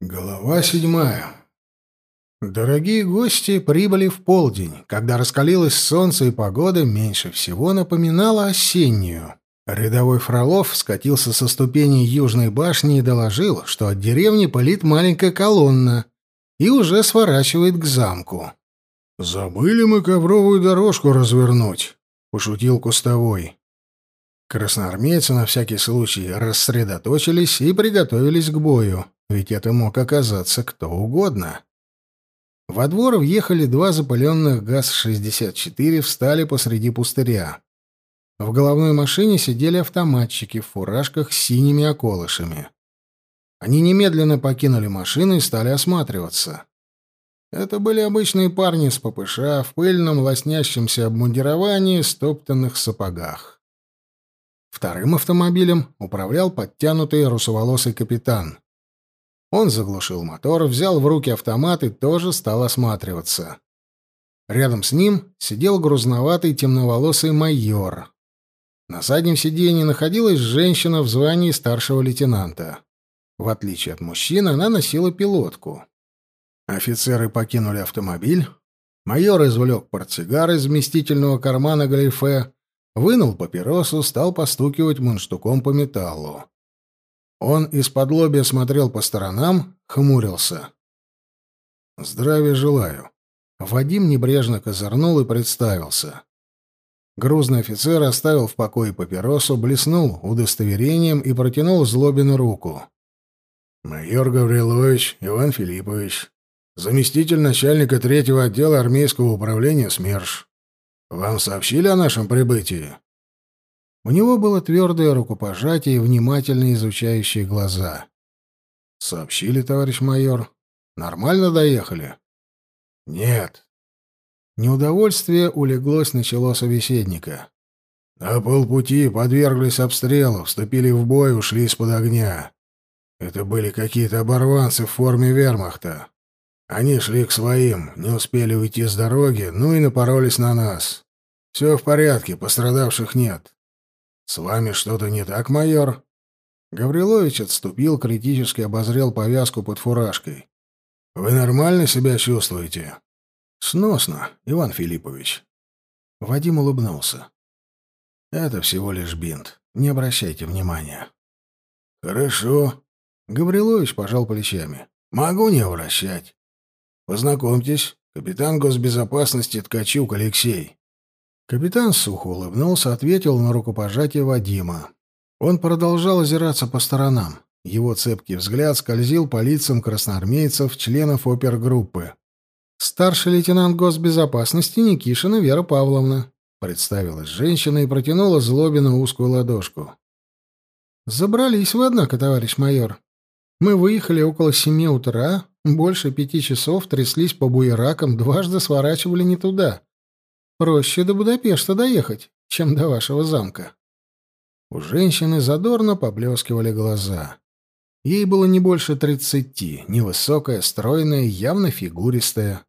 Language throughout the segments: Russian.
Глава седьмая. Дорогие гости прибыли в полдень, когда раскалилось солнце и погода меньше всего напоминала осеннюю. Рядовой Фролов скатился со ступеней южной башни и доложил, что от деревни палит маленькая колонна и уже сворачивает к замку. «Забыли мы ковровую дорожку развернуть», — пошутил Кустовой. Красноармейцы на всякий случай рассредоточились и приготовились к бою ведь это мог оказаться кто угодно. Во двор въехали два запыленных ГАЗ-64, встали посреди пустыря. В головной машине сидели автоматчики в фуражках с синими околышами. Они немедленно покинули машину и стали осматриваться. Это были обычные парни с ППШ в пыльном лоснящемся обмундировании, стоптанных сапогах. Вторым автомобилем управлял подтянутый русоволосый капитан. Он заглушил мотор, взял в руки автомат и тоже стал осматриваться. Рядом с ним сидел грузноватый темноволосый майор. На заднем сиденье находилась женщина в звании старшего лейтенанта. В отличие от мужчин, она носила пилотку. Офицеры покинули автомобиль. Майор извлек портсигар из вместительного кармана галифе, вынул папиросу, стал постукивать мундштуком по металлу. Он из-под лобья смотрел по сторонам, хмурился. «Здравия желаю». Вадим небрежно козырнул и представился. Грузный офицер оставил в покое папиросу, блеснул удостоверением и протянул Злобину руку. «Майор Гаврилович Иван Филиппович, заместитель начальника третьего отдела армейского управления СМЕРШ. Вам сообщили о нашем прибытии?» У него было твердое рукопожатие и внимательно изучающие глаза. «Сообщили, товарищ майор. Нормально доехали?» «Нет». Неудовольствие улеглось на чело собеседника. На полпути подверглись обстрелу, вступили в бой, ушли из-под огня. Это были какие-то оборванцы в форме вермахта. Они шли к своим, не успели уйти с дороги, ну и напоролись на нас. Все в порядке, пострадавших нет. «С вами что-то не так, майор?» Гаврилович отступил, критически обозрел повязку под фуражкой. «Вы нормально себя чувствуете?» «Сносно, Иван Филиппович». Вадим улыбнулся. «Это всего лишь бинт. Не обращайте внимания». «Хорошо». Гаврилович пожал плечами. «Могу не обращать. Познакомьтесь, капитан госбезопасности Ткачук Алексей. Капитан сухо улыбнулся, ответил на рукопожатие Вадима. Он продолжал озираться по сторонам. Его цепкий взгляд скользил по лицам красноармейцев, членов опергруппы. «Старший лейтенант госбезопасности Никишина Вера Павловна», — представилась женщина и протянула Злобину узкую ладошку. «Забрались вы, однако, товарищ майор. Мы выехали около семи утра, больше пяти часов тряслись по буеракам, дважды сворачивали не туда. Проще до Будапешта доехать, чем до вашего замка. У женщины задорно поблескивали глаза. Ей было не больше тридцати, невысокая, стройная, явно фигуристая.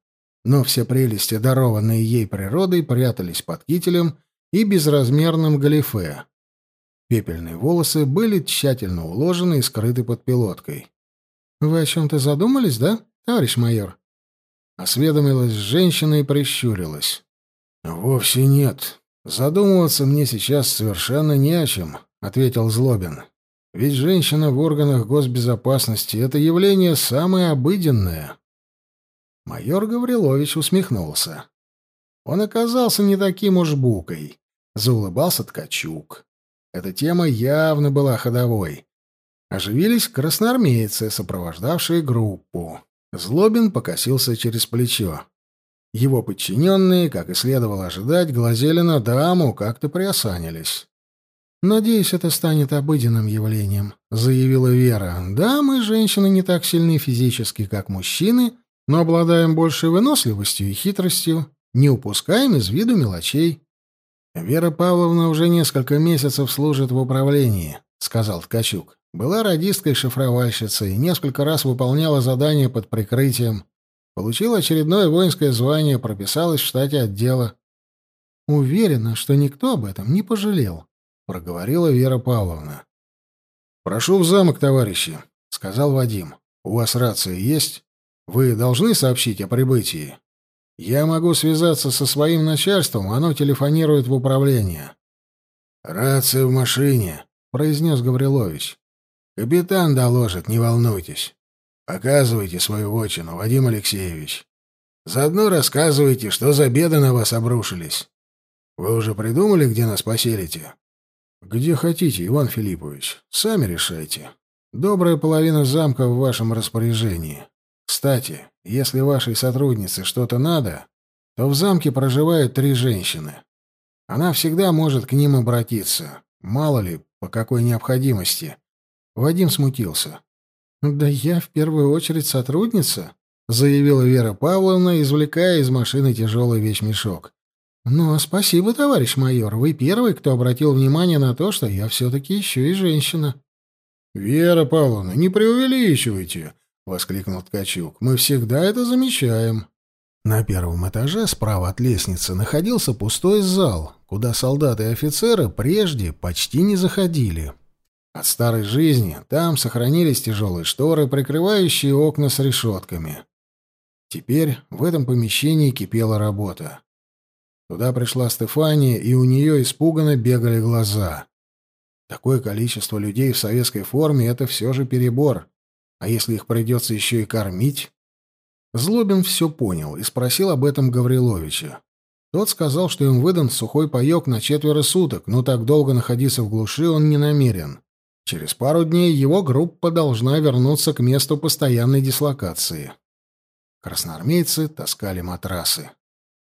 Но все прелести, дарованные ей природой, прятались под кителем и безразмерным галифе. Пепельные волосы были тщательно уложены и скрыты под пилоткой. «Вы о чем-то задумались, да, товарищ майор?» Осведомилась женщина и прищурилась. «Вовсе нет. Задумываться мне сейчас совершенно не о чем», — ответил Злобин. «Ведь женщина в органах госбезопасности — это явление самое обыденное». Майор Гаврилович усмехнулся. Он оказался не таким уж букой. Заулыбался Ткачук. Эта тема явно была ходовой. Оживились красноармейцы, сопровождавшие группу. Злобин покосился через плечо. Его подчиненные, как и следовало ожидать, глазели на даму, как-то приосанились. «Надеюсь, это станет обыденным явлением», — заявила Вера. «Да, мы, женщины, не так сильны физически, как мужчины, но обладаем большей выносливостью и хитростью, не упускаем из виду мелочей». «Вера Павловна уже несколько месяцев служит в управлении», — сказал Ткачук. «Была радисткой-шифровальщицей, несколько раз выполняла задания под прикрытием. Получила очередное воинское звание, прописалась в штате отдела. Уверена, что никто об этом не пожалел, проговорила Вера Павловна. Прошу в замок, товарищи, сказал Вадим. У вас рация есть? Вы должны сообщить о прибытии. Я могу связаться со своим начальством, оно телефонирует в управление. Рация в машине, произнес Гаврилович. Капитан доложит, не волнуйтесь. Показывайте свою вотчину, Вадим Алексеевич. Заодно рассказывайте, что за беды на вас обрушились. Вы уже придумали, где нас поселите? Где хотите, Иван Филиппович. Сами решайте. Добрая половина замка в вашем распоряжении. Кстати, если вашей сотруднице что-то надо, то в замке проживают три женщины. Она всегда может к ним обратиться. Мало ли, по какой необходимости. Вадим смутился. «Да я в первую очередь сотрудница», — заявила Вера Павловна, извлекая из машины тяжелый вещмешок. «Но спасибо, товарищ майор. Вы первый, кто обратил внимание на то, что я все-таки еще и женщина». «Вера Павловна, не преувеличивайте», — воскликнул Ткачук. «Мы всегда это замечаем». На первом этаже справа от лестницы находился пустой зал, куда солдаты и офицеры прежде почти не заходили. От старой жизни там сохранились тяжелые шторы, прикрывающие окна с решетками. Теперь в этом помещении кипела работа. Туда пришла Стефания, и у нее испуганно бегали глаза. Такое количество людей в советской форме — это все же перебор. А если их придется еще и кормить? Злобин все понял и спросил об этом Гавриловича. Тот сказал, что им выдан сухой паек на четверо суток, но так долго находиться в глуши он не намерен. Через пару дней его группа должна вернуться к месту постоянной дислокации. Красноармейцы таскали матрасы.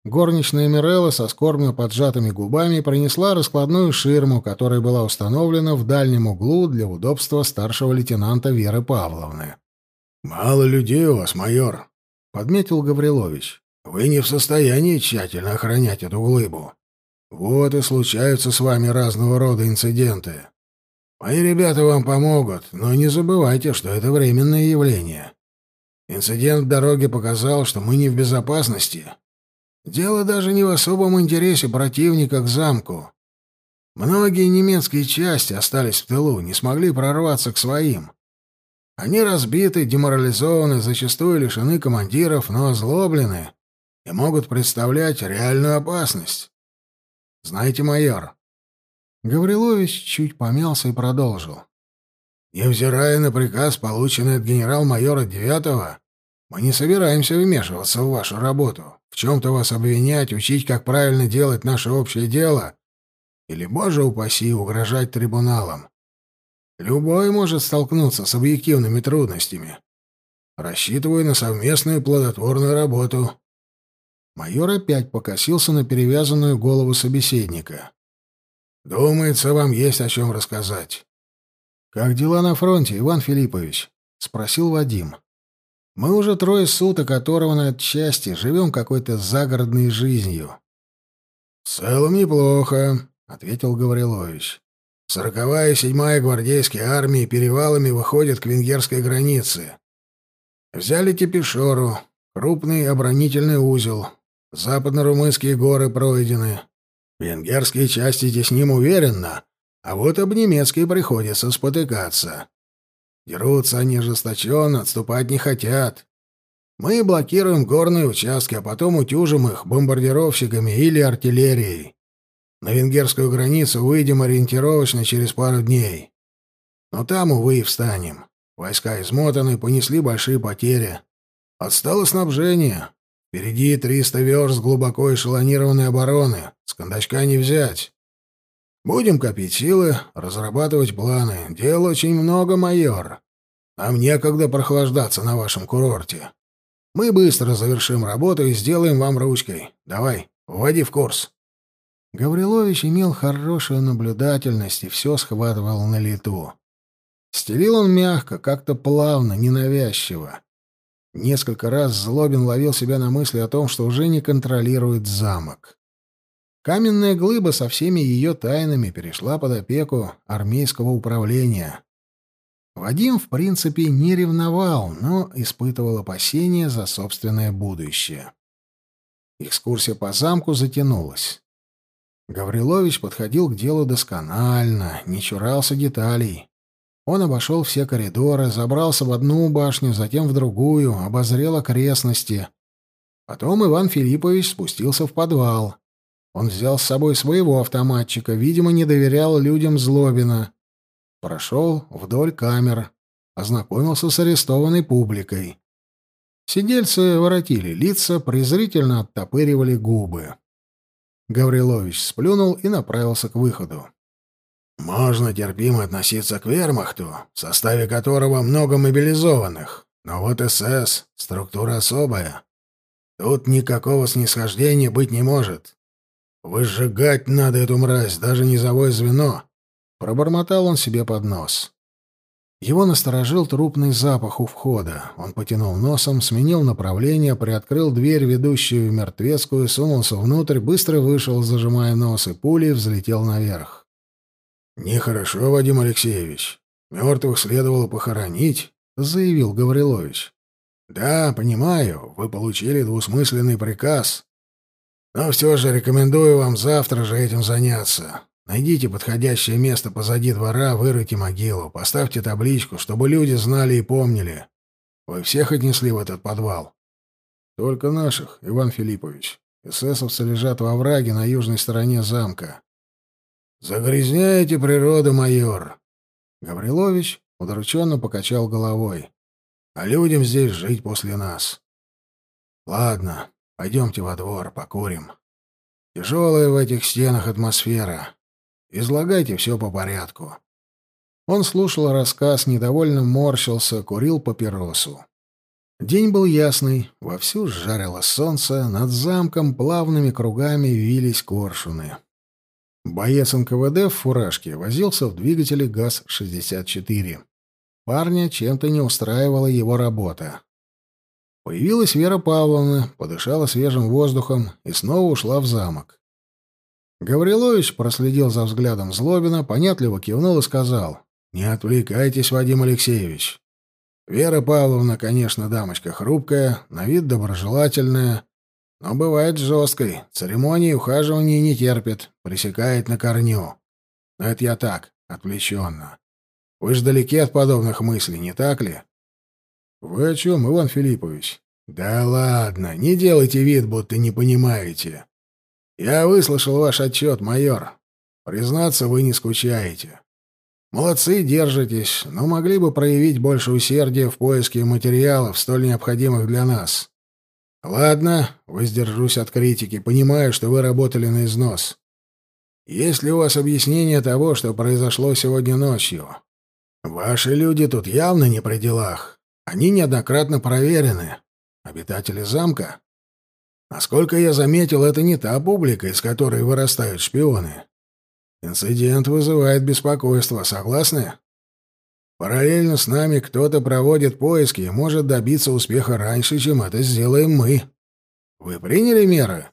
Горничная Мирелла со скорбно поджатыми губами принесла раскладную ширму, которая была установлена в дальнем углу для удобства старшего лейтенанта Веры Павловны. «Мало людей у вас, майор», — подметил Гаврилович. «Вы не в состоянии тщательно охранять эту глыбу. Вот и случаются с вами разного рода инциденты. Мои ребята вам помогут, но не забывайте, что это временное явление. Инцидент в дороге показал, что мы не в безопасности. Дело даже не в особом интересе противника к замку. Многие немецкие части остались в тылу, не смогли прорваться к своим. Они разбиты, деморализованы, зачастую лишены командиров, но озлоблены и могут представлять реальную опасность. Знаете, майор, Гаврилович чуть помялся и продолжил. «Невзирая на приказ, полученный от генерал-майора Девятого, мы не собираемся вмешиваться в вашу работу, в чем-то вас обвинять, учить, как правильно делать наше общее дело, или, боже упаси, угрожать трибуналам. Любой может столкнуться с объективными трудностями. Рассчитываю на совместную плодотворную работу». Майор опять покосился на перевязанную голову собеседника. Думается, вам есть о чем рассказать. Как дела на фронте, Иван Филиппович? спросил Вадим. Мы уже трое суток оторваны от счастья, живем какой-то загородной жизнью. В целом неплохо, ответил Гаврилович. Сороковая и седьмая гвардейские армии перевалами выходят к венгерской границе. Взяли Тепешору, крупный оборонительный узел. Западно-румынские горы пройдены. Венгерские части тесним уверенно, а вот об немецкие приходится спотыкаться. Дерутся они ожесточенно, отступать не хотят. Мы блокируем горные участки, а потом утюжим их бомбардировщиками или артиллерией. На венгерскую границу выйдем ориентировочно через пару дней. Но там, увы, и встанем. Войска измотаны, понесли большие потери. Отстало снабжение. Впереди триста верст глубоко эшелонированной обороны. С кондачка не взять. Будем копить силы, разрабатывать планы. Дел очень много, майор. Нам некогда прохлаждаться на вашем курорте. Мы быстро завершим работу и сделаем вам ручкой. Давай, вводи в курс. Гаврилович имел хорошую наблюдательность и все схватывал на лету. Стелил он мягко, как-то плавно, ненавязчиво. Несколько раз Злобин ловил себя на мысли о том, что уже не контролирует замок. Каменная глыба со всеми ее тайнами перешла под опеку армейского управления. Вадим, в принципе, не ревновал, но испытывал опасения за собственное будущее. Экскурсия по замку затянулась. Гаврилович подходил к делу досконально, не чурался деталей. Он обошел все коридоры, забрался в одну башню, затем в другую, обозрел окрестности. Потом Иван Филиппович спустился в подвал. Он взял с собой своего автоматчика, видимо, не доверял людям Злобина. Прошел вдоль камер, ознакомился с арестованной публикой. Сидельцы воротили лица, презрительно оттопыривали губы. Гаврилович сплюнул и направился к выходу. «Можно терпимо относиться к вермахту, в составе которого много мобилизованных, но вот СС — структура особая. Тут никакого снисхождения быть не может. Выжигать надо эту мразь, даже низовое звено!» Пробормотал он себе под нос. Его насторожил трупный запах у входа. Он потянул носом, сменил направление, приоткрыл дверь, ведущую в мертвецкую, сунулся внутрь, быстро вышел, зажимая нос, и пулей взлетел наверх. «Нехорошо, Вадим Алексеевич. Мертвых следовало похоронить», — заявил Гаврилович. «Да, понимаю, вы получили двусмысленный приказ. Но все же рекомендую вам завтра же этим заняться. Найдите подходящее место позади двора, вырыйте могилу, поставьте табличку, чтобы люди знали и помнили. Вы всех отнесли в этот подвал? Только наших, Иван Филиппович. Эсэсовцы лежат во враге на южной стороне замка. Загрязняете природу, майор. Гаврилович удрученно покачал головой. А людям здесь жить после нас. Ладно, пойдемте во двор, покурим. Тяжелая в этих стенах атмосфера. Излагайте все по порядку». Он слушал рассказ, недовольно морщился, курил папиросу. День был ясный, вовсю жарило солнце, над замком плавными кругами вились коршуны. Боец НКВД в фуражке возился в двигателе ГАЗ-64. Парня чем-то не устраивала его работа. Появилась Вера Павловна, подышала свежим воздухом и снова ушла в замок. Гаврилович проследил за взглядом Злобина, понятливо кивнул и сказал, «Не отвлекайтесь, Вадим Алексеевич. Вера Павловна, конечно, дамочка хрупкая, на вид доброжелательная, но бывает жесткой, церемонии ухаживания не терпит, пресекает на корню. Но это я так, отвлеченно. Вы ж далеки от подобных мыслей, не так ли?» «Вы о чем, Иван Филиппович?» «Да ладно, не делайте вид, будто не понимаете. «Я выслушал ваш отчет, майор. Признаться, вы не скучаете. Молодцы, держитесь, но могли бы проявить больше усердия в поиске материалов, столь необходимых для нас. Ладно, воздержусь от критики, понимаю, что вы работали на износ. Есть ли у вас объяснение того, что произошло сегодня ночью? Ваши люди тут явно не при делах. Они неоднократно проверены. Обитатели замка? Насколько я заметил, это не та публика, из которой вырастают шпионы. Инцидент вызывает беспокойство, согласны? Параллельно с нами кто-то проводит поиски и может добиться успеха раньше, чем это сделаем мы. Вы приняли меры?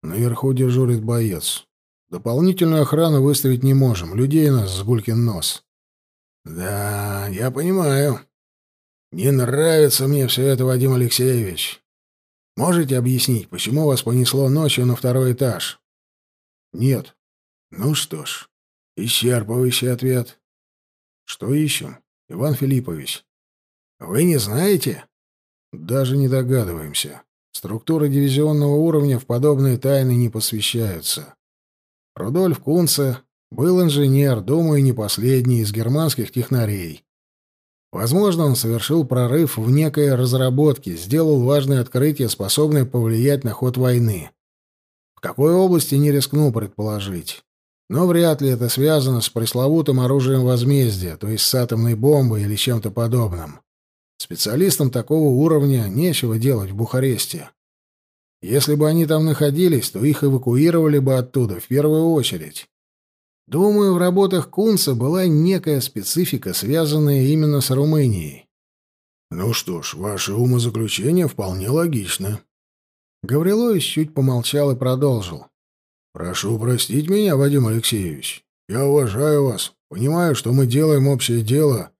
Наверху дежурит боец. Дополнительную охрану выставить не можем. Людей нас с гулькин нос. Да, я понимаю. Не нравится мне все это, Вадим Алексеевич. Можете объяснить, почему вас понесло ночью на второй этаж? Нет. Ну что ж, исчерпывающий ответ. Что ищем, Иван Филиппович? Вы не знаете? Даже не догадываемся. Структуры дивизионного уровня в подобные тайны не посвящаются. Рудольф Кунце был инженер, думаю, не последний из германских технарей. Возможно, он совершил прорыв в некой разработке, сделал важное открытие, способное повлиять на ход войны. В какой области не рискну предположить. Но вряд ли это связано с пресловутым оружием возмездия, то есть с атомной бомбой или чем-то подобным. Специалистам такого уровня нечего делать в Бухаресте. Если бы они там находились, то их эвакуировали бы оттуда в первую очередь. Думаю, в работах Кунца была некая специфика, связанная именно с Румынией. Ну что ж, ваше умозаключение вполне логично. Гаврилович чуть помолчал и продолжил. Прошу простить меня, Вадим Алексеевич. Я уважаю вас, понимаю, что мы делаем общее дело,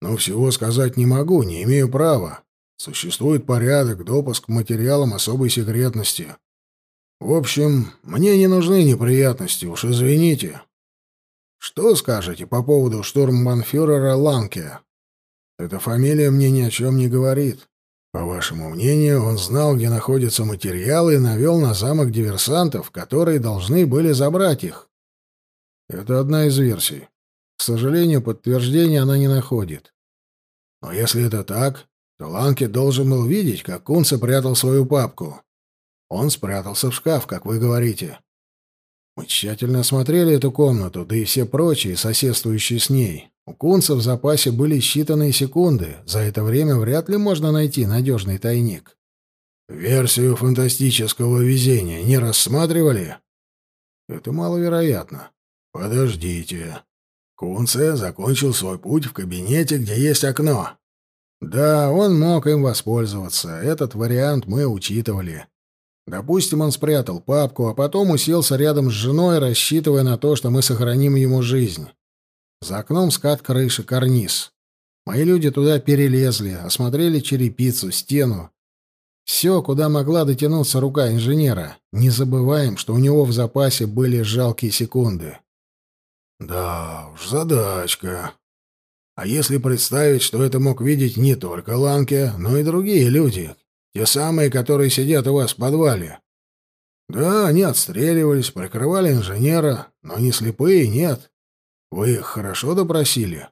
но всего сказать не могу, не имею права. Существует порядок, допуск к материалам особой секретности. В общем, мне не нужны неприятности, уж извините. Что скажете по поводу штурмбанфюрера Ланке? Эта фамилия мне ни о чем не говорит. По вашему мнению, он знал, где находятся материалы, и навел на замок диверсантов, которые должны были забрать их. Это одна из версий. К сожалению, подтверждения она не находит. Но если это так, то Ланке должен был видеть, как Кунца прятал свою папку. Он спрятался в шкаф, как вы говорите. Мы тщательно осмотрели эту комнату, да и все прочие, соседствующие с ней. У Кунца в запасе были считанные секунды. За это время вряд ли можно найти надежный тайник. Версию фантастического везения не рассматривали? Это маловероятно. Подождите. Кунце закончил свой путь в кабинете, где есть окно. Да, он мог им воспользоваться. Этот вариант мы учитывали. Допустим, он спрятал папку, а потом уселся рядом с женой, рассчитывая на то, что мы сохраним ему жизнь. За окном скат крыши, карниз. Мои люди туда перелезли, осмотрели черепицу, стену. Все, куда могла дотянуться рука инженера. Не забываем, что у него в запасе были жалкие секунды. Да уж, задачка. А если представить, что это мог видеть не только Ланке, но и другие люди, те самые, которые сидят у вас в подвале. Да, они отстреливались, прикрывали инженера, но не слепые, нет. Вы их хорошо допросили?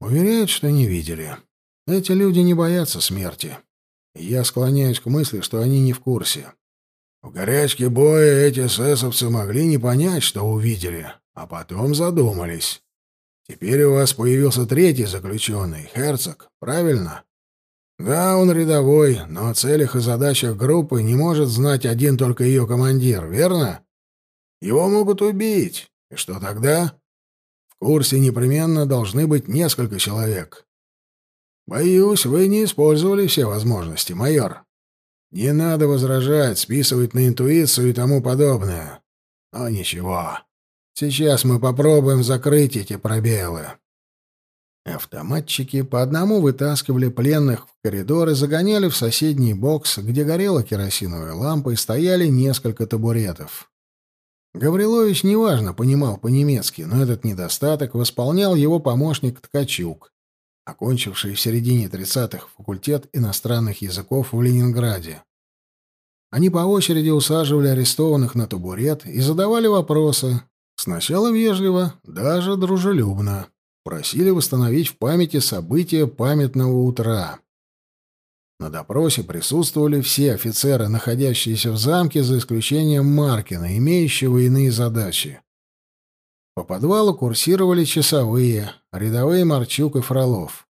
Уверяют, что не видели. Эти люди не боятся смерти. Я склоняюсь к мысли, что они не в курсе. В горячке боя эти эсэсовцы могли не понять, что увидели, а потом задумались. Теперь у вас появился третий заключенный, Херцог, правильно? Да, он рядовой, но о целях и задачах группы не может знать один только ее командир, верно? Его могут убить. И что тогда? Курсе непременно должны быть несколько человек. Боюсь, вы не использовали все возможности, майор. Не надо возражать, списывать на интуицию и тому подобное. Но ничего. Сейчас мы попробуем закрыть эти пробелы. Автоматчики по одному вытаскивали пленных в коридор и загоняли в соседний бокс, где горела керосиновая лампа и стояли несколько табуретов. Гаврилович неважно понимал по-немецки, но этот недостаток восполнял его помощник Ткачук, окончивший в середине 30-х факультет иностранных языков в Ленинграде. Они по очереди усаживали арестованных на табурет и задавали вопросы, сначала вежливо, даже дружелюбно. Просили восстановить в памяти события памятного утра. На допросе присутствовали все офицеры, находящиеся в замке, за исключением Маркина, имеющего иные задачи. По подвалу курсировали часовые, рядовые Марчук и Фролов.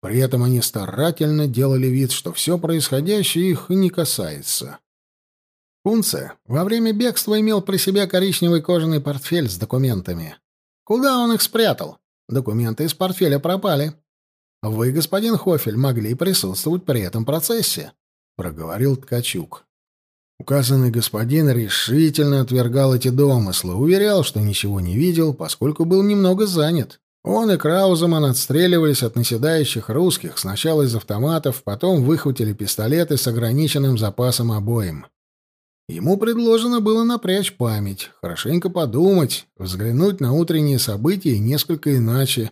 При этом они старательно делали вид, что все происходящее их не касается. Кунце во время бегства имел при себе коричневый кожаный портфель с документами. Куда он их спрятал? Документы из портфеля пропали. Вы, господин Хофель, могли присутствовать при этом процессе, проговорил Ткачук. Указанный господин решительно отвергал эти домыслы, уверял, что ничего не видел, поскольку был немного занят. Он и Крауземан отстреливались от наседающих русских, сначала из автоматов, потом выхватили пистолеты с ограниченным запасом обоим. Ему предложено было напрячь память, хорошенько подумать, взглянуть на утренние события несколько иначе.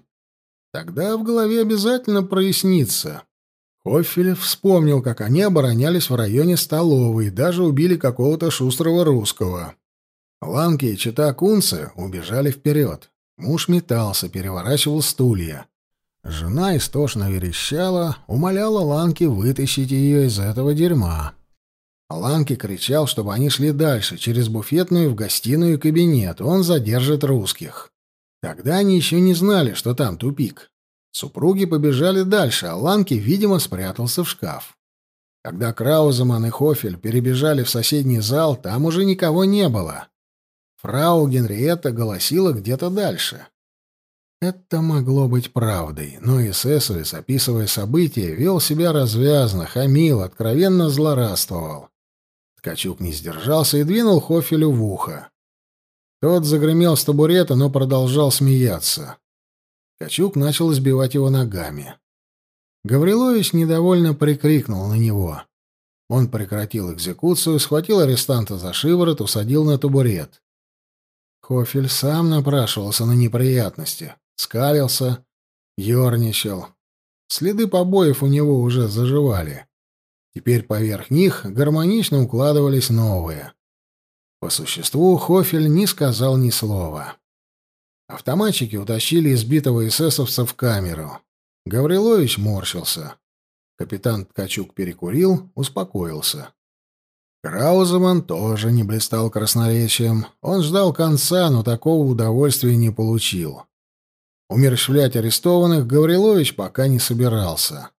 Тогда в голове обязательно прояснится. Хоффель вспомнил, как они оборонялись в районе столовой, даже убили какого-то шустрого русского. Ланки и чита Кунце убежали вперед. Муж метался, переворачивал стулья. Жена истошно верещала, умоляла Ланки вытащить ее из этого дерьма. Ланки кричал, чтобы они шли дальше, через буфетную в гостиную и кабинет. Он задержит русских. Тогда они еще не знали, что там тупик. Супруги побежали дальше, а Ланки, видимо, спрятался в шкаф. Когда Крауземан и Хофель перебежали в соседний зал, там уже никого не было. Фрау Генриетта голосила где-то дальше. Это могло быть правдой, но эсэсовец, описывая события, вел себя развязно, хамил, откровенно злорадствовал. Ткачук не сдержался и двинул Хофелю в ухо. Тот загремел с табурета, но продолжал смеяться. Ткачук начал избивать его ногами. Гаврилович недовольно прикрикнул на него. Он прекратил экзекуцию, схватил арестанта за шиворот, усадил на табурет. Хофель сам напрашивался на неприятности, скалился, ерничал. Следы побоев у него уже заживали. Теперь поверх них гармонично укладывались новые. По существу Хофель не сказал ни слова. Автоматчики утащили избитого эсэсовца в камеру. Гаврилович морщился. Капитан Ткачук перекурил, успокоился. Крауземан тоже не блистал красноречием. Он ждал конца, но такого удовольствия не получил. Умерщвлять арестованных Гаврилович пока не собирался.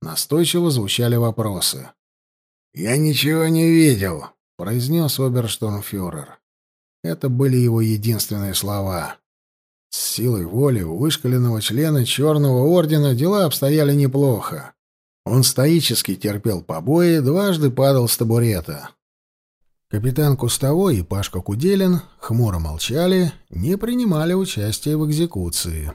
Настойчиво звучали вопросы. «Я ничего не видел», — произнес оберштурмфюрер. Это были его единственные слова. С силой воли у вышкаленного члена Черного Ордена дела обстояли неплохо. Он стоически терпел побои, дважды падал с табурета. Капитан Кустовой и Пашка Куделин хмуро молчали, не принимали участия в экзекуции.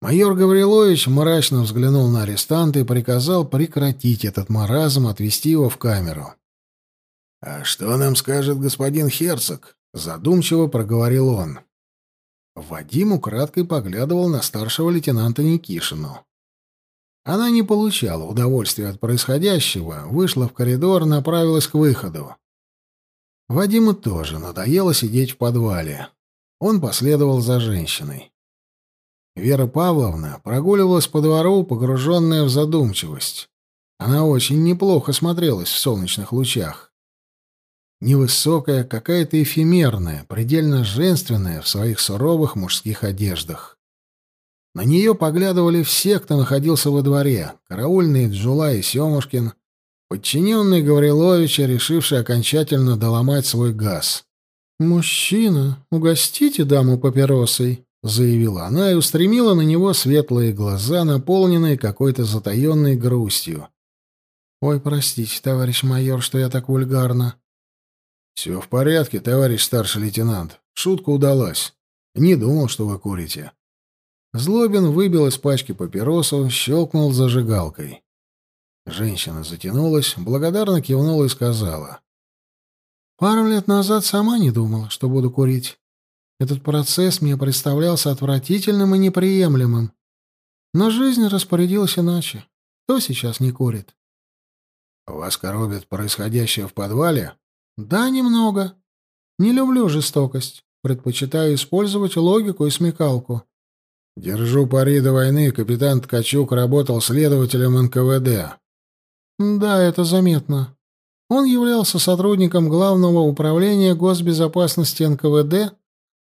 Майор Гаврилович мрачно взглянул на арестанта и приказал прекратить этот маразм, отвести его в камеру. «А что нам скажет господин Херцог?» — задумчиво проговорил он. Вадим украдкой поглядывал на старшего лейтенанта Никишину. Она не получала удовольствия от происходящего, вышла в коридор, направилась к выходу. Вадиму тоже надоело сидеть в подвале. Он последовал за женщиной. Вера Павловна прогуливалась по двору, погруженная в задумчивость. Она очень неплохо смотрелась в солнечных лучах. Невысокая, какая-то эфемерная, предельно женственная в своих суровых мужских одеждах. На нее поглядывали все, кто находился во дворе, караульные Джула и Семушкин, подчиненный Гавриловича, решивший окончательно доломать свой газ. «Мужчина, угостите даму папиросой», — заявила она и устремила на него светлые глаза, наполненные какой-то затаенной грустью. «Ой, простите, товарищ майор, что я так вульгарно». «Все в порядке, товарищ старший лейтенант. Шутка удалась. Не думал, что вы курите». Злобин выбил из пачки папиросу, щелкнул зажигалкой. Женщина затянулась, благодарно кивнула и сказала. «Пару лет назад сама не думала, что буду курить. Этот процесс мне представлялся отвратительным и неприемлемым. Но жизнь распорядилась иначе. Кто сейчас не курит?» «Вас коробит происходящее в подвале?» «Да, немного. Не люблю жестокость. Предпочитаю использовать логику и смекалку. Держу пари до войны, капитан Ткачук работал следователем НКВД. Да, это заметно. Он являлся сотрудником Главного управления госбезопасности НКВД,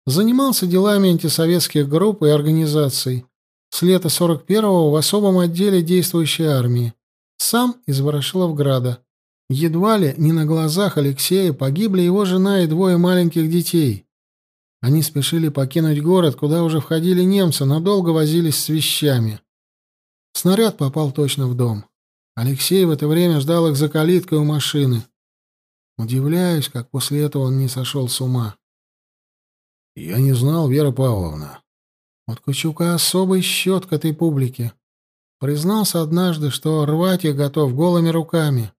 занимался делами антисоветских групп и организаций. С лета 41-го в особом отделе действующей армии. Сам из Ворошиловграда. Едва ли не на глазах Алексея погибли его жена и двое маленьких детей. Они спешили покинуть город, куда уже входили немцы, надолго возились с вещами. Снаряд попал точно в дом. Алексей в это время ждал их за калиткой у машины. Удивляюсь, как после этого он не сошел с ума. Я не знал, Вера Павловна. Вот Кучука особый счет к этой публике. Признался однажды, что рвать их готов голыми руками.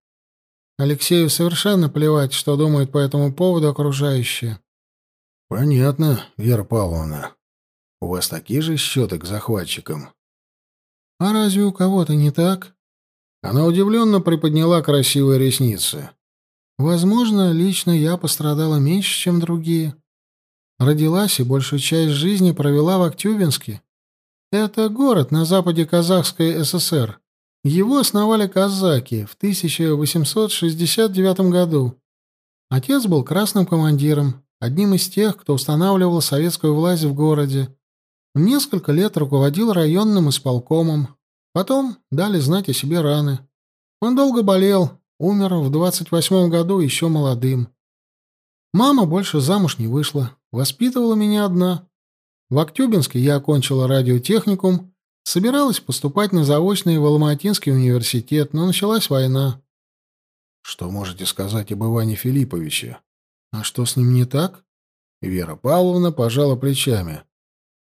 Алексею совершенно плевать, что думают по этому поводу окружающие. Понятно, Вера Павловна. У вас такие же счеты к захватчикам? А разве у кого-то не так? Она удивленно приподняла красивые ресницы. Возможно, лично я пострадала меньше, чем другие. Родилась и большую часть жизни провела в Актюбинске. Это город на западе Казахской ССР. Его основали казаки в 1869 году. Отец был красным командиром, одним из тех, кто устанавливал советскую власть в городе. Несколько лет руководил районным исполкомом. Потом дали знать о себе раны. Он долго болел, умер в 28 году еще молодым. Мама больше замуж не вышла, воспитывала меня одна. В Актюбинске я окончила радиотехникум, собиралась поступать на заочный в Алматинский университет, но началась война. Что можете сказать об Иване Филипповиче? А что с ним не так? Вера Павловна пожала плечами.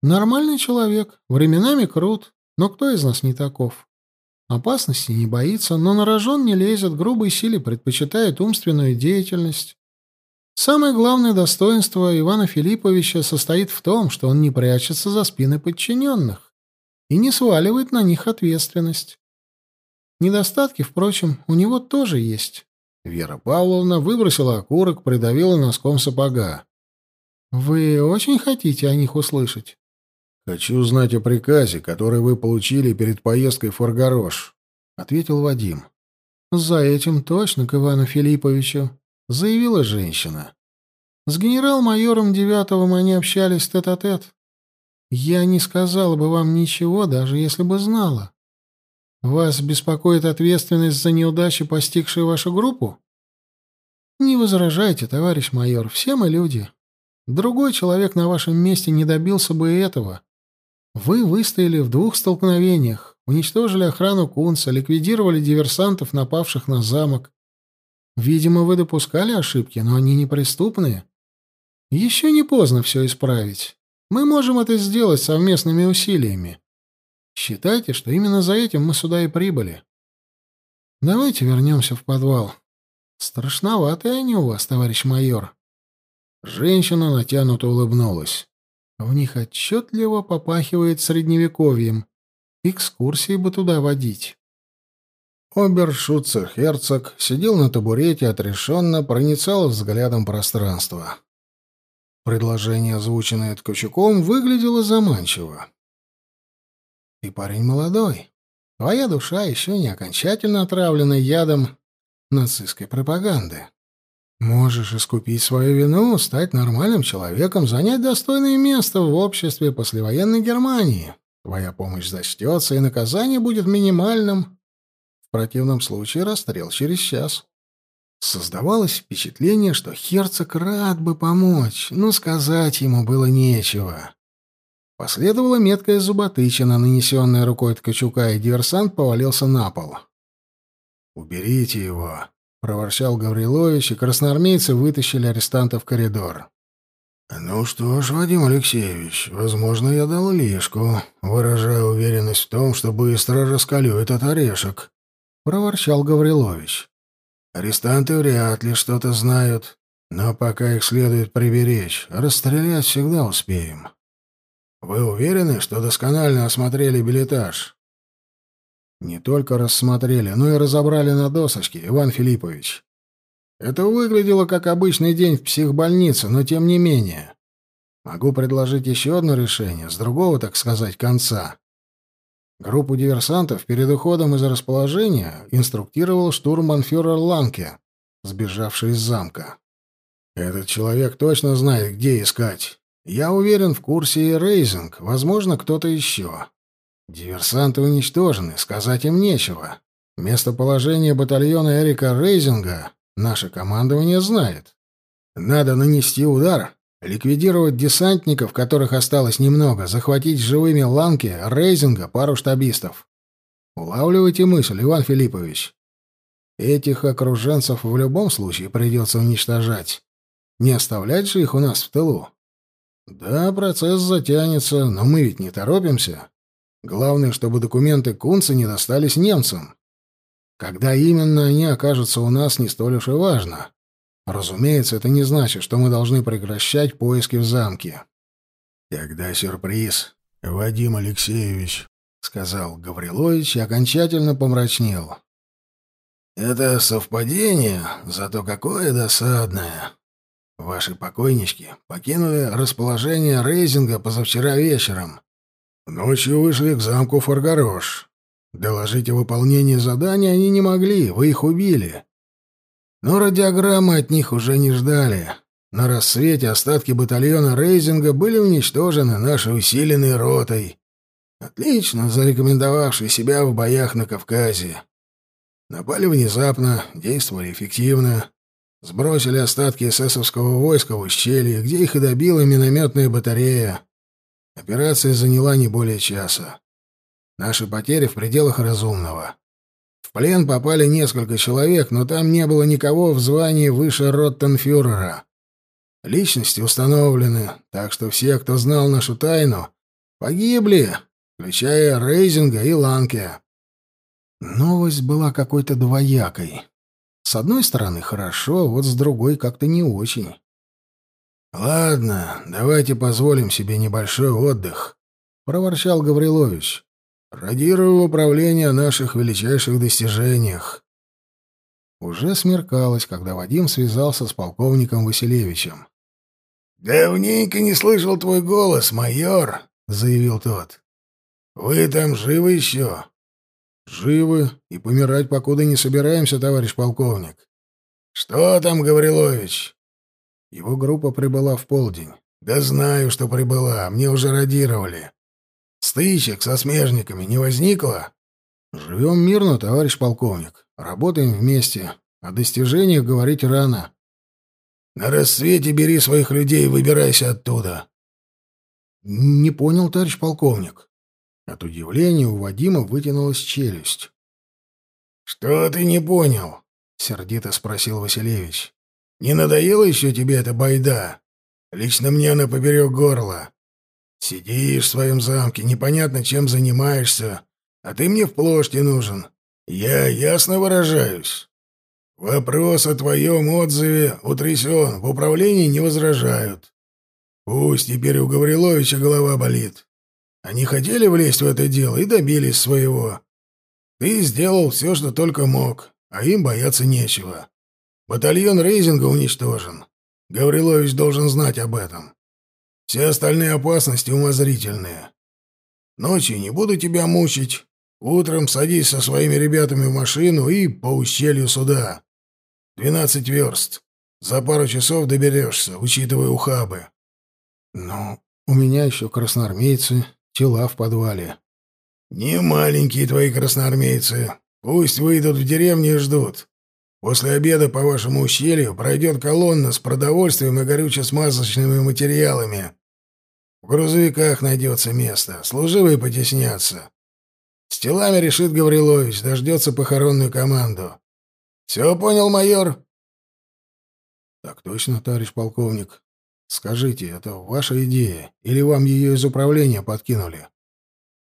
Нормальный человек, временами крут, но кто из нас не таков? Опасности не боится, но на рожон не лезет, грубой силе предпочитает умственную деятельность. Самое главное достоинство Ивана Филипповича состоит в том, что он не прячется за спины подчиненных и не сваливает на них ответственность. Недостатки, впрочем, у него тоже есть. Вера Павловна выбросила окурок, придавила носком сапога. «Вы очень хотите о них услышать?» «Хочу знать о приказе, который вы получили перед поездкой в Фаргарош», — ответил Вадим. «За этим точно к Ивану Филипповичу», — заявила женщина. «С генерал-майором Девятовым они общались тет-а-тет. -тет. Я не сказала бы вам ничего, даже если бы знала. Вас беспокоит ответственность за неудачи, постигшие вашу группу? Не возражайте, товарищ майор, все мы люди. Другой человек на вашем месте не добился бы этого. Вы выстояли в двух столкновениях, уничтожили охрану Кунца, ликвидировали диверсантов, напавших на замок. Видимо, вы допускали ошибки, но они неприступные. Еще не поздно все исправить. Мы можем это сделать совместными усилиями. Считайте, что именно за этим мы сюда и прибыли. Давайте вернемся в подвал. Страшноватые они у вас, товарищ майор. Женщина натянуто улыбнулась. В них отчетливо попахивает средневековьем. Экскурсии бы туда водить. Обершутцер-херцог сидел на табурете, отрешенно проницал взглядом пространство. Предложение, озвученное Ткачуком, выглядело заманчиво. Ты парень молодой. Твоя душа еще не окончательно отравлена ядом нацистской пропаганды. Можешь искупить свою вину, стать нормальным человеком, занять достойное место в обществе послевоенной Германии. Твоя помощь зачтется, и наказание будет минимальным. В противном случае расстрел через час. Создавалось впечатление, что Херцог рад бы помочь, но сказать ему было нечего. Последовала меткая зуботычина, нанесенная рукой Ткачука, и диверсант повалился на пол. «Уберите его», — проворчал Гаврилович, и красноармейцы вытащили арестанта в коридор. «Ну что ж, Вадим Алексеевич, возможно, я дал лишку, выражая уверенность в том, что быстро раскалю этот орешек», — проворчал Гаврилович. «Арестанты вряд ли что-то знают, но пока их следует приберечь, расстрелять всегда успеем». Вы уверены, что досконально осмотрели билетаж? Не только рассмотрели, но и разобрали на досочке, Иван Филиппович. Это выглядело как обычный день в психбольнице, но тем не менее. Могу предложить еще одно решение, с другого, так сказать, конца. Группу диверсантов перед уходом из расположения инструктировал штурманфюрер Ланке, сбежавший из замка. Этот человек точно знает, где искать. Я уверен, в курсе и Рейзинг, возможно, кто-то еще. Диверсанты уничтожены, сказать им нечего. Местоположение батальона Эрика Рейзинга наше командование знает. Надо нанести удар, ликвидировать десантников, которых осталось немного, захватить живыми Ланки, Рейзинга, пару штабистов. Улавливайте мысль, Иван Филиппович. Этих окруженцев в любом случае придется уничтожать. Не оставлять же их у нас в тылу. Да, процесс затянется, но мы ведь не торопимся. Главное, чтобы документы Кунца не достались немцам. Когда именно они окажутся у нас, не столь уж и важно. Разумеется, это не значит, что мы должны прекращать поиски в замке. Тогда сюрприз, Вадим Алексеевич, сказал Гаврилович и окончательно помрачнел. Это совпадение, зато какое досадное. Ваши покойнички покинули расположение Рейзинга позавчера вечером. Ночью вышли к замку Фаргарош. Доложить о выполнении задания они не могли, вы их убили. Но радиограммы от них уже не ждали. На рассвете остатки батальона Рейзинга были уничтожены нашей усиленной ротой, отлично зарекомендовавшей себя в боях на Кавказе. Напали внезапно, действовали эффективно. Сбросили остатки эсэсовского войска в ущелье, где их и добила минометная батарея. Операция заняла не более часа. Наши потери в пределах разумного. В плен попали несколько человек, но там не было никого в звании выше Роттенфюрера. Личности установлены, так что все, кто знал нашу тайну, погибли, включая Рейзинга и Ланке. Новость была какой-то двоякой. С одной стороны, хорошо, вот с другой как-то не очень. Ладно, давайте позволим себе небольшой отдых, проворчал Гаврилович. Радирую управление о наших величайших достижениях. Уже смеркалось, когда Вадим связался с полковником Василевичем. «Давненько не слышал твой голос, майор», — заявил тот. «Вы там живы еще?» «Живы и помирать покуда не собираемся, товарищ полковник». «Что там, Гаврилович?» Его группа прибыла в полдень. «Да знаю, что прибыла, мне уже радировали. Стычек со смежниками не возникло?» «Живем мирно, товарищ полковник. Работаем вместе. О достижениях говорить рано». «На рассвете бери своих людей и выбирайся оттуда». «Не понял, товарищ полковник». От удивления у Вадима вытянулась челюсть. «Что ты не понял?» — сердито спросил Василевич. «Не надоело еще тебе эта байда? Лично мне она поперек горла. Сидишь в своем замке, непонятно чем занимаешься, а ты мне в плошке нужен. Я ясно выражаюсь. Вопрос о твоем отзыве утрясен, в управлении не возражают. Пусть теперь у Гавриловича голова болит. Они хотели влезть в это дело и добились своего. Ты сделал все, что только мог, а им бояться нечего. Батальон Рейзинга уничтожен. Гаврилович должен знать об этом. Все остальные опасности умозрительные. Ночью не буду тебя мучить. Утром садись со своими ребятами в машину и по ущелью сюда. Двенадцать верст. За пару часов доберешься, учитывая ухабы. Ну, у меня еще красноармейцы, Тела в подвале. «Не маленькие твои красноармейцы. Пусть выйдут в деревню и ждут. После обеда по вашему ущелью пройдет колонна с продовольствием и горюче-смазочными материалами. В грузовиках найдется место. Служивые потеснятся. С телами решит Гаврилович, дождется похоронную команду. Все понял, майор?» «Так точно, товарищ полковник. Скажите, это ваша идея или вам ее из управления подкинули?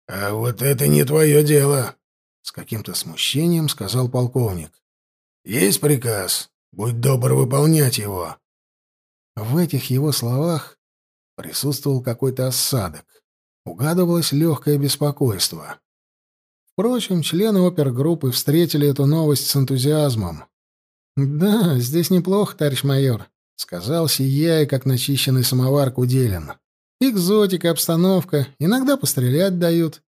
А вот это не твое дело, с каким-то смущением сказал полковник. Есть приказ, будь добр выполнять его. В этих его словах присутствовал какой-то осадок. Угадывалось легкое беспокойство. Впрочем, члены опергруппы встретили эту новость с энтузиазмом. «Да, здесь неплохо, товарищ майор. — сказал, сияя, как начищенный самовар Куделин. «Экзотика, обстановка, иногда пострелять дают.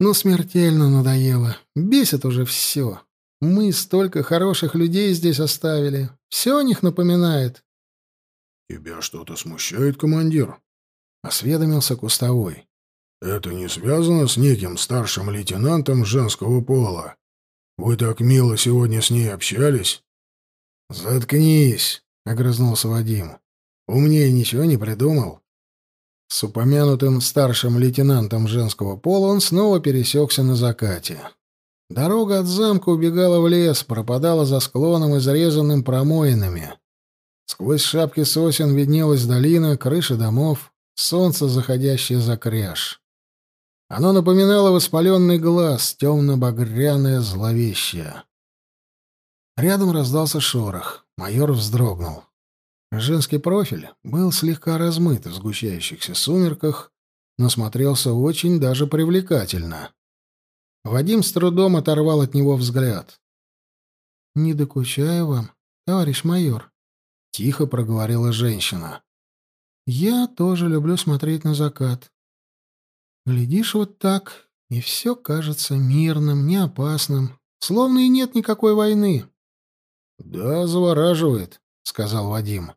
Но смертельно надоело. Бесит уже все. Мы столько хороших людей здесь оставили. Все о них напоминает». «Тебя что-то смущает, командир?» — осведомился Кустовой. «Это не связано с неким старшим лейтенантом женского пола? Вы так мило сегодня с ней общались?» «Заткнись!» — огрызнулся Вадим. «Умнее ничего не придумал». С упомянутым старшим лейтенантом женского пола он снова пересекся на закате. Дорога от замка убегала в лес, пропадала за склоном, изрезанным промоинами. Сквозь шапки сосен виднелась долина, крыши домов, солнце, заходящее за кряж. Оно напоминало воспаленный глаз, темно-багряное зловещее. Рядом раздался шорох. Майор вздрогнул. Женский профиль был слегка размыт в сгущающихся сумерках, но смотрелся очень даже привлекательно. Вадим с трудом оторвал от него взгляд. «Не докучаю вам, товарищ майор», — тихо проговорила женщина. «Я тоже люблю смотреть на закат. Глядишь вот так, и все кажется мирным, неопасным, словно и нет никакой войны. «Да, завораживает», — сказал Вадим.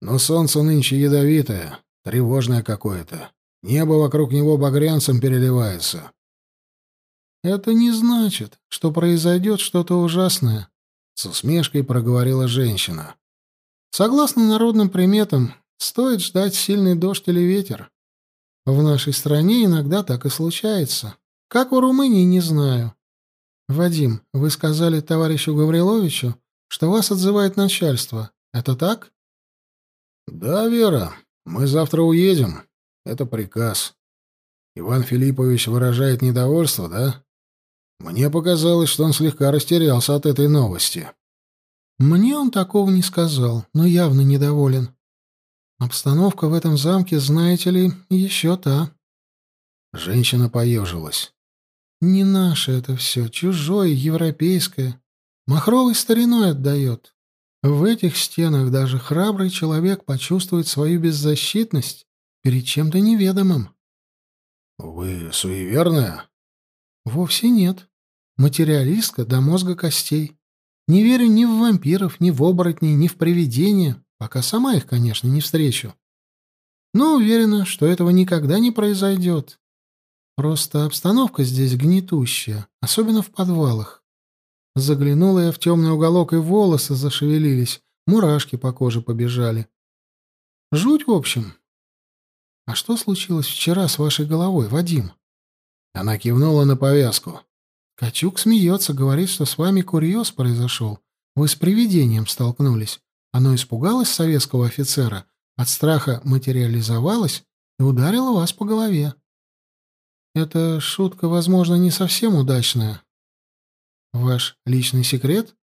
«Но солнце нынче ядовитое, тревожное какое-то. Небо вокруг него багрянцем переливается». «Это не значит, что произойдет что-то ужасное», — с усмешкой проговорила женщина. «Согласно народным приметам, стоит ждать сильный дождь или ветер. В нашей стране иногда так и случается. Как в Румынии, не знаю. Вадим, вы сказали товарищу Гавриловичу, что вас отзывает начальство. Это так? Да, Вера. Мы завтра уедем. Это приказ. Иван Филиппович выражает недовольство, да? Мне показалось, что он слегка растерялся от этой новости. Мне он такого не сказал, но явно недоволен. Обстановка в этом замке, знаете ли, еще та. Женщина поежилась. Не наше это все, чужое, европейское. Махровой стариной отдает. В этих стенах даже храбрый человек почувствует свою беззащитность перед чем-то неведомым. «Вы суеверная?» «Вовсе нет. Материалистка до мозга костей. Не верю ни в вампиров, ни в оборотней, ни в привидения, пока сама их, конечно, не встречу. Но уверена, что этого никогда не произойдет. Просто обстановка здесь гнетущая, особенно в подвалах. Заглянула я в темный уголок, и волосы зашевелились, мурашки по коже побежали. Жуть, в общем. А что случилось вчера с вашей головой, Вадим? Она кивнула на повязку. Качук смеется, говорит, что с вами курьез произошел. Вы с привидением столкнулись. Оно испугалось советского офицера, от страха материализовалось и ударило вас по голове. Эта шутка, возможно, не совсем удачная. Ваш личный секрет?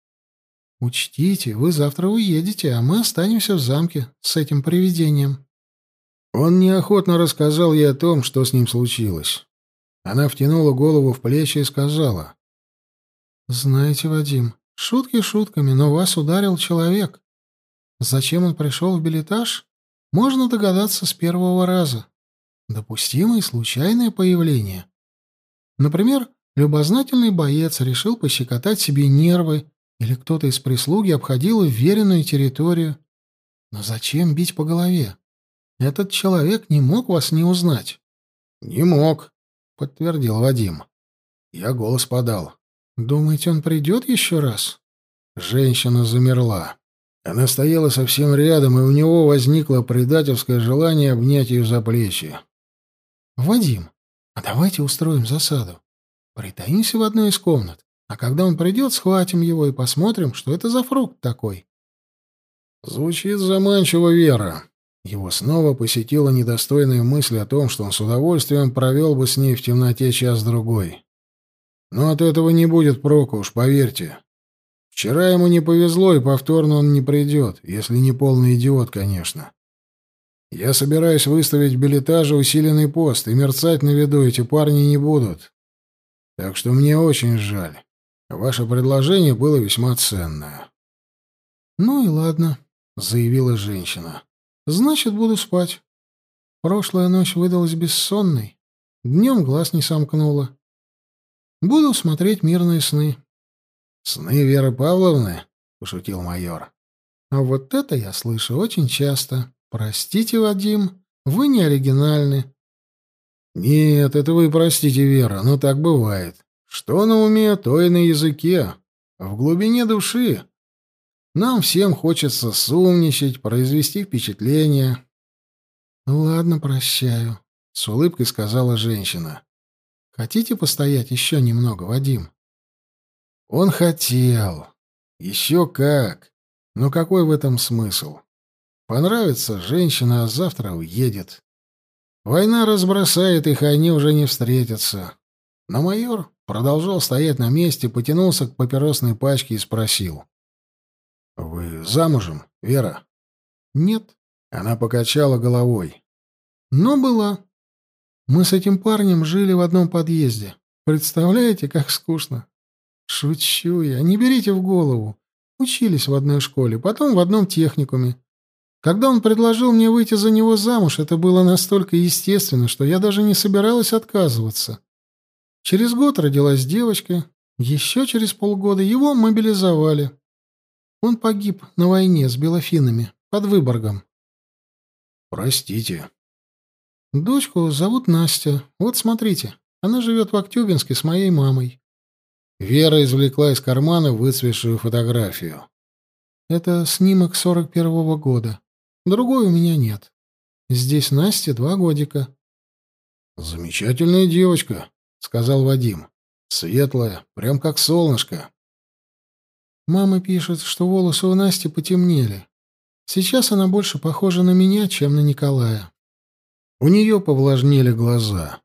Учтите, вы завтра уедете, а мы останемся в замке с этим привидением. Он неохотно рассказал ей о том, что с ним случилось. Она втянула голову в плечи и сказала. «Знаете, Вадим, шутки шутками, но вас ударил человек. Зачем он пришел в билетаж, можно догадаться с первого раза. Допустимое случайное появление. Например, любознательный боец решил пощекотать себе нервы, или кто-то из прислуги обходил уверенную территорию. Но зачем бить по голове? Этот человек не мог вас не узнать. Не мог, — подтвердил Вадим. Я голос подал. «Думаете, он придет еще раз?» Женщина замерла. Она стояла совсем рядом, и у него возникло предательское желание обнять ее за плечи. «Вадим, а давайте устроим засаду. Притаимся в одной из комнат, а когда он придет, схватим его и посмотрим, что это за фрукт такой». Звучит заманчиво, Вера. Его снова посетила недостойная мысль о том, что он с удовольствием провел бы с ней в темноте час-другой. Но от этого не будет проку, уж поверьте. Вчера ему не повезло, и повторно он не придет, если не полный идиот, конечно. Я собираюсь выставить в билетаже усиленный пост, и мерцать на виду эти парни не будут. Так что мне очень жаль. Ваше предложение было весьма ценное. — Ну и ладно, — заявила женщина. Значит, буду спать. Прошлая ночь выдалась бессонной. Днем глаз не сомкнула. Буду смотреть мирные сны. — Сны Веры Павловны? — пошутил майор. — А вот это я слышу очень часто. Простите, Вадим, вы не оригинальны. — Нет, это вы простите, Вера, но так бывает. Что на уме, то и на языке. В глубине души нам всем хочется сумничать, произвести впечатление. Ладно, прощаю, с улыбкой сказала женщина. Хотите постоять еще немного, Вадим? Он хотел. Еще как. Но какой в этом смысл? Понравится женщина, а завтра уедет. Война разбросает их, и они уже не встретятся. Но майор продолжал стоять на месте, потянулся к папиросной пачке и спросил. «Вы замужем, Вера?» «Нет». Она покачала головой. «Но была. Мы с этим парнем жили в одном подъезде. Представляете, как скучно?» «Шучу я. Не берите в голову. Учились в одной школе, потом в одном техникуме. Когда он предложил мне выйти за него замуж, это было настолько естественно, что я даже не собиралась отказываться. Через год родилась девочка, еще через полгода его мобилизовали. Он погиб на войне с белофинами под Выборгом. Простите. Дочку зовут Настя. Вот смотрите, она живет в Актюбинске с моей мамой. Вера извлекла из кармана выцветшую фотографию. Это снимок сорок первого года. Другой у меня нет. Здесь Насте два годика. Замечательная девочка, сказал Вадим. Светлая, прям как солнышко. Мама пишет, что волосы у Насти потемнели. Сейчас она больше похожа на меня, чем на Николая. У нее повлажнели глаза.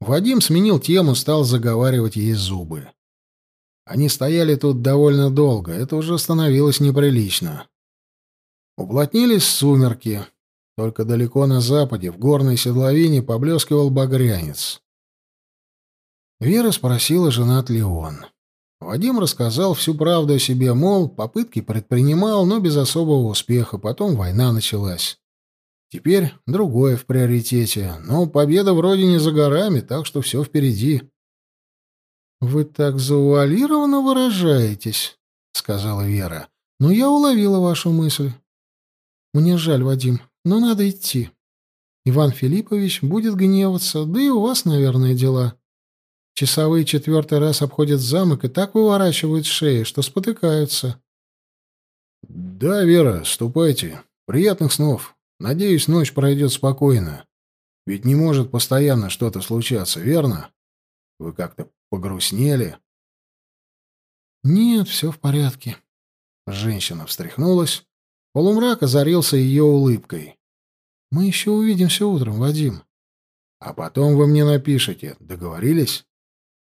Вадим сменил тему, стал заговаривать ей зубы. Они стояли тут довольно долго, это уже становилось неприлично. Уплотнились сумерки. только далеко на западе, в горной седловине, поблескивал багрянец. Вера спросила, женат ли он. Вадим рассказал всю правду о себе, мол, попытки предпринимал, но без особого успеха, потом война началась. Теперь другое в приоритете, но победа вроде не за горами, так что все впереди. «Вы так завуалированно выражаетесь», — сказала Вера. «Но я уловила вашу мысль. Мне жаль, Вадим, но надо идти. Иван Филиппович будет гневаться, да и у вас, наверное, дела. Часовые четвертый раз обходят замок и так выворачивают шеи, что спотыкаются». «Да, Вера, ступайте. Приятных снов. Надеюсь, ночь пройдет спокойно. Ведь не может постоянно что-то случаться, верно? Вы как-то Погрустнели? Нет, все в порядке. Женщина встряхнулась. Полумрак озарился ее улыбкой. Мы еще увидимся утром, Вадим. А потом вы мне напишете. Договорились?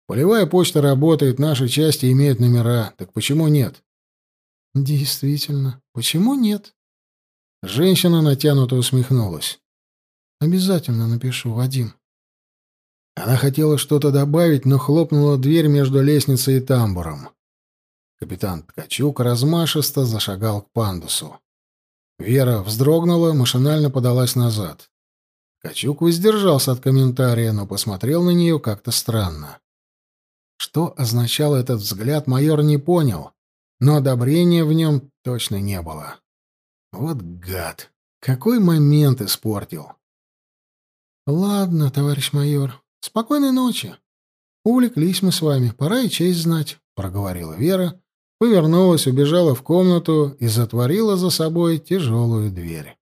Полевая почта работает, наши части имеют номера. Так почему нет? Действительно, почему нет? Женщина натянуто усмехнулась. Обязательно напишу, Вадим. Она хотела что-то добавить, но хлопнула дверь между лестницей и тамбуром. Капитан Ткачук размашисто зашагал к пандусу. Вера вздрогнула, машинально подалась назад. Ткачук воздержался от комментария, но посмотрел на нее как-то странно. Что означал этот взгляд, майор не понял, но одобрения в нем точно не было. Вот гад! Какой момент испортил! «Ладно, товарищ майор, Спокойной ночи. Увлеклись мы с вами, пора и честь знать, проговорила Вера, повернулась, убежала в комнату и затворила за собой тяжелую дверь.